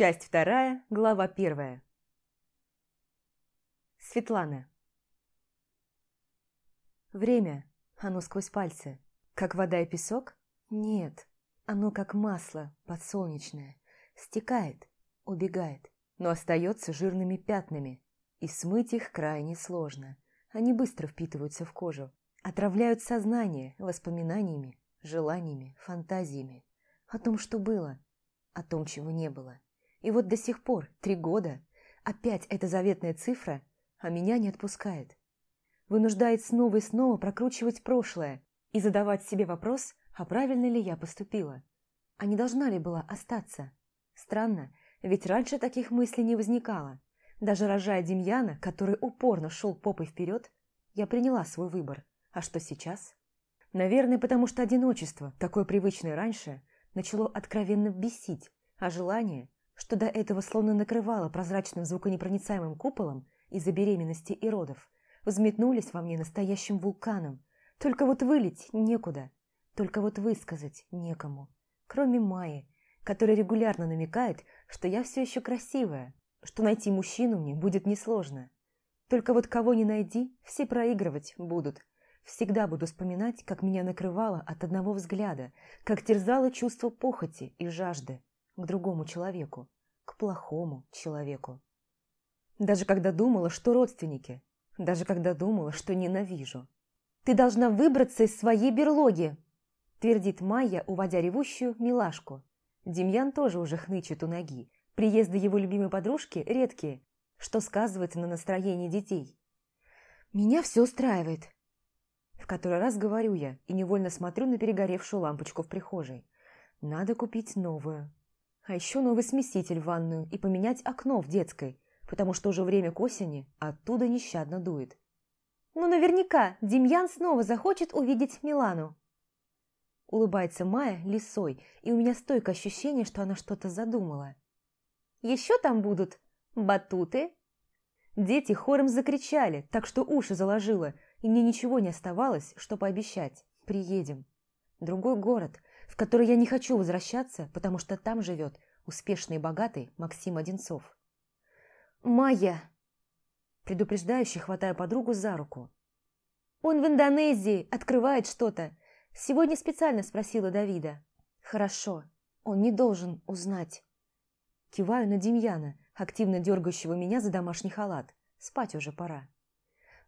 Часть вторая, глава первая. Светлана. Время, оно сквозь пальцы. Как вода и песок? Нет, оно как масло подсолнечное. Стекает, убегает, но остается жирными пятнами. И смыть их крайне сложно. Они быстро впитываются в кожу. Отравляют сознание воспоминаниями, желаниями, фантазиями. О том, что было, о том, чего не было. И вот до сих пор, три года, опять эта заветная цифра, а меня не отпускает. Вынуждает снова и снова прокручивать прошлое и задавать себе вопрос, а правильно ли я поступила. А не должна ли была остаться? Странно, ведь раньше таких мыслей не возникало. Даже рожая Демьяна, который упорно шел попой вперед, я приняла свой выбор. А что сейчас? Наверное, потому что одиночество, такое привычное раньше, начало откровенно бесить, а желание, что до этого словно накрывало прозрачным звуконепроницаемым куполом из-за беременности и родов, взметнулись во мне настоящим вулканом. Только вот вылить некуда, только вот высказать некому, кроме Майи, которая регулярно намекает, что я все еще красивая, что найти мужчину мне будет несложно. Только вот кого не найди, все проигрывать будут. Всегда буду вспоминать, как меня накрывало от одного взгляда, как терзало чувство похоти и жажды к другому человеку, к плохому человеку. Даже когда думала, что родственники, даже когда думала, что ненавижу. «Ты должна выбраться из своей берлоги!» твердит Майя, уводя ревущую милашку. Демьян тоже уже хнычет у ноги. Приезды его любимой подружки редкие, что сказывается на настроении детей. «Меня все устраивает», в который раз говорю я и невольно смотрю на перегоревшую лампочку в прихожей. Надо купить новую. А еще новый смеситель в ванную и поменять окно в детской, потому что уже время к осени, а оттуда нещадно дует. Ну, наверняка Демьян снова захочет увидеть Милану. Улыбается Майя лисой, и у меня стойкое ощущение, что она что-то задумала. Еще там будут батуты. Дети хором закричали, так что уши заложило, и мне ничего не оставалось, что пообещать. Приедем. Другой город, в который я не хочу возвращаться, потому что там живет успешный и богатый Максим Одинцов. «Майя!» Предупреждающе хватаю подругу за руку. «Он в Индонезии, открывает что-то. Сегодня специально спросила Давида». «Хорошо, он не должен узнать». Киваю на Демьяна, активно дергающего меня за домашний халат. Спать уже пора.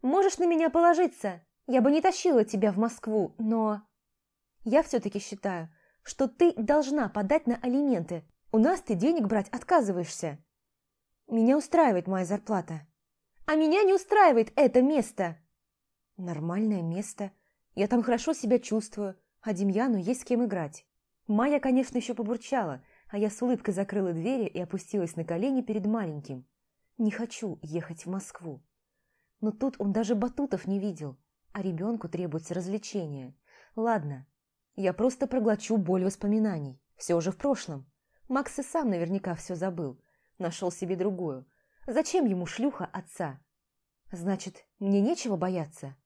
«Можешь на меня положиться. Я бы не тащила тебя в Москву, но...» «Я все-таки считаю, что ты должна подать на алименты. У нас ты денег брать отказываешься». «Меня устраивает моя зарплата». «А меня не устраивает это место». «Нормальное место. Я там хорошо себя чувствую, а Демьяну есть с кем играть». Майя, конечно, еще побурчала, а я с улыбкой закрыла двери и опустилась на колени перед маленьким. Не хочу ехать в Москву. Но тут он даже батутов не видел, а ребенку требуется развлечение. Ладно, я просто проглочу боль воспоминаний. Все уже в прошлом. Макс и сам наверняка все забыл. Нашел себе другую. Зачем ему шлюха отца? Значит, мне нечего бояться?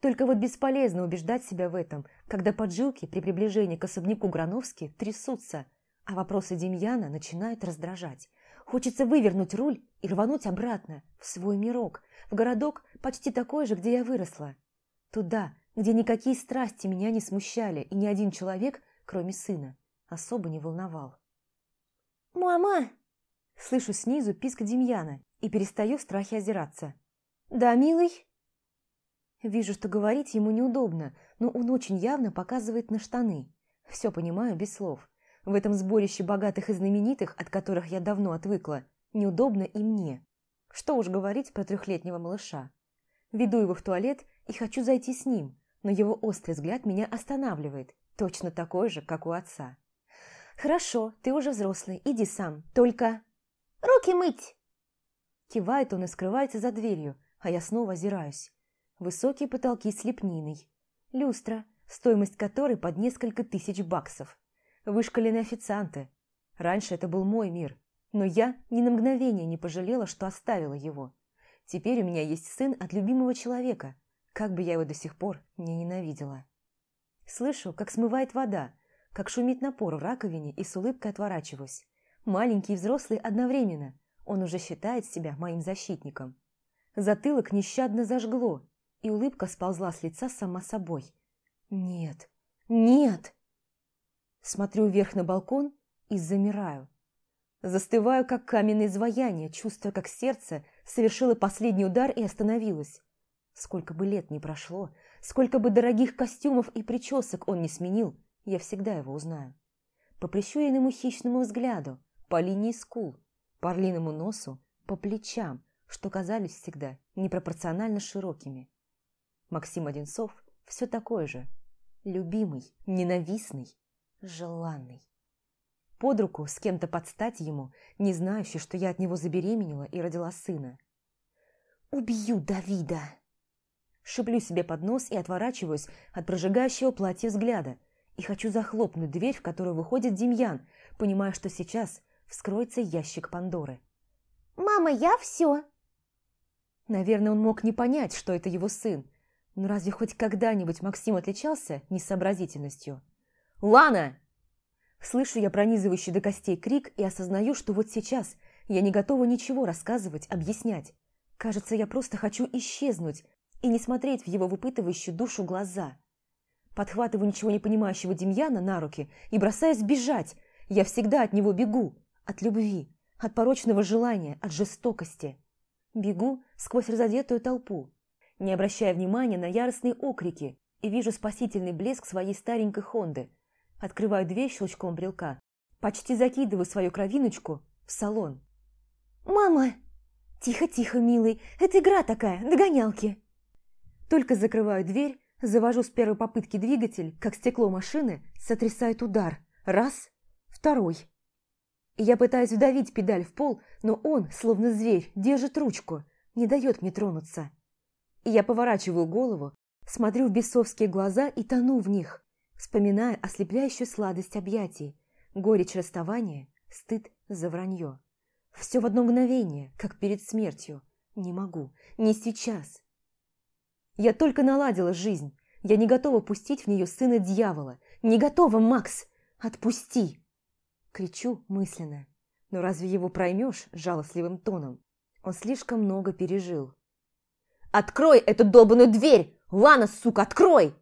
Только вот бесполезно убеждать себя в этом, когда поджилки при приближении к особняку Грановски трясутся, а вопросы Демьяна начинают раздражать. Хочется вывернуть руль и рвануть обратно, в свой мирок, в городок почти такой же, где я выросла. Туда, где никакие страсти меня не смущали, и ни один человек, кроме сына, особо не волновал. «Мама!» Слышу снизу писк Демьяна и перестаю в страхе озираться. «Да, милый?» Вижу, что говорить ему неудобно, но он очень явно показывает на штаны. Все понимаю без слов. В этом сборище богатых и знаменитых, от которых я давно отвыкла, неудобно и мне. Что уж говорить про трехлетнего малыша. Веду его в туалет и хочу зайти с ним, но его острый взгляд меня останавливает, точно такой же, как у отца. «Хорошо, ты уже взрослый, иди сам, только...» «Руки мыть!» Кивает он и скрывается за дверью, а я снова озираюсь. Высокие потолки с лепниной. Люстра, стоимость которой под несколько тысяч баксов. Вышкаленные официанты. Раньше это был мой мир, но я ни на мгновение не пожалела, что оставила его. Теперь у меня есть сын от любимого человека, как бы я его до сих пор не ненавидела. Слышу, как смывает вода, как шумит напор в раковине и с улыбкой отворачиваюсь. Маленький и взрослый одновременно. Он уже считает себя моим защитником. Затылок нещадно зажгло, и улыбка сползла с лица сама собой. «Нет, нет!» Смотрю вверх на балкон и замираю. Застываю, как каменное изваяние, чувствуя, как сердце совершило последний удар и остановилось. Сколько бы лет ни прошло, сколько бы дорогих костюмов и причесок он не сменил, я всегда его узнаю. По прищуренному хищному взгляду, по линии скул, по орлиному носу, по плечам, что казались всегда непропорционально широкими. Максим Одинцов все такой же. Любимый, ненавистный, желанный под руку с кем-то подстать ему, не знающий, что я от него забеременела и родила сына. «Убью Давида!» Шиплю себе под нос и отворачиваюсь от прожигающего платья взгляда и хочу захлопнуть дверь, в которую выходит Демьян, понимая, что сейчас вскроется ящик Пандоры. «Мама, я все!» Наверное, он мог не понять, что это его сын, но разве хоть когда-нибудь Максим отличался несообразительностью? «Лана!» Слышу я пронизывающий до костей крик и осознаю, что вот сейчас я не готова ничего рассказывать, объяснять. Кажется, я просто хочу исчезнуть и не смотреть в его выпытывающую душу глаза. Подхватываю ничего не понимающего Демьяна на руки и бросаюсь бежать. Я всегда от него бегу. От любви, от порочного желания, от жестокости. Бегу сквозь разодетую толпу, не обращая внимания на яростные окрики, и вижу спасительный блеск своей старенькой Хонды, Открываю дверь щелчком брелка. Почти закидываю свою кровиночку в салон. «Мама!» «Тихо-тихо, милый, это игра такая, догонялки!» Только закрываю дверь, завожу с первой попытки двигатель, как стекло машины сотрясает удар. Раз, второй. Я пытаюсь вдавить педаль в пол, но он, словно зверь, держит ручку, не дает мне тронуться. Я поворачиваю голову, смотрю в бесовские глаза и тону в них вспоминая ослепляющую сладость объятий, горечь расставания, стыд за вранье. Все в одно мгновение, как перед смертью. Не могу, не сейчас. Я только наладила жизнь. Я не готова пустить в нее сына дьявола. Не готова, Макс! Отпусти! Кричу мысленно. Но разве его проймешь жалостливым тоном? Он слишком много пережил. «Открой эту долбаную дверь! Лана, сука, открой!»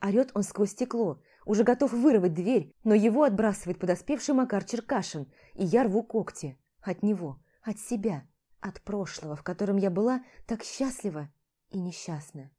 Орет он сквозь стекло, уже готов вырвать дверь, но его отбрасывает подоспевший Макар Черкашин, и я рву когти. От него, от себя, от прошлого, в котором я была так счастлива и несчастна.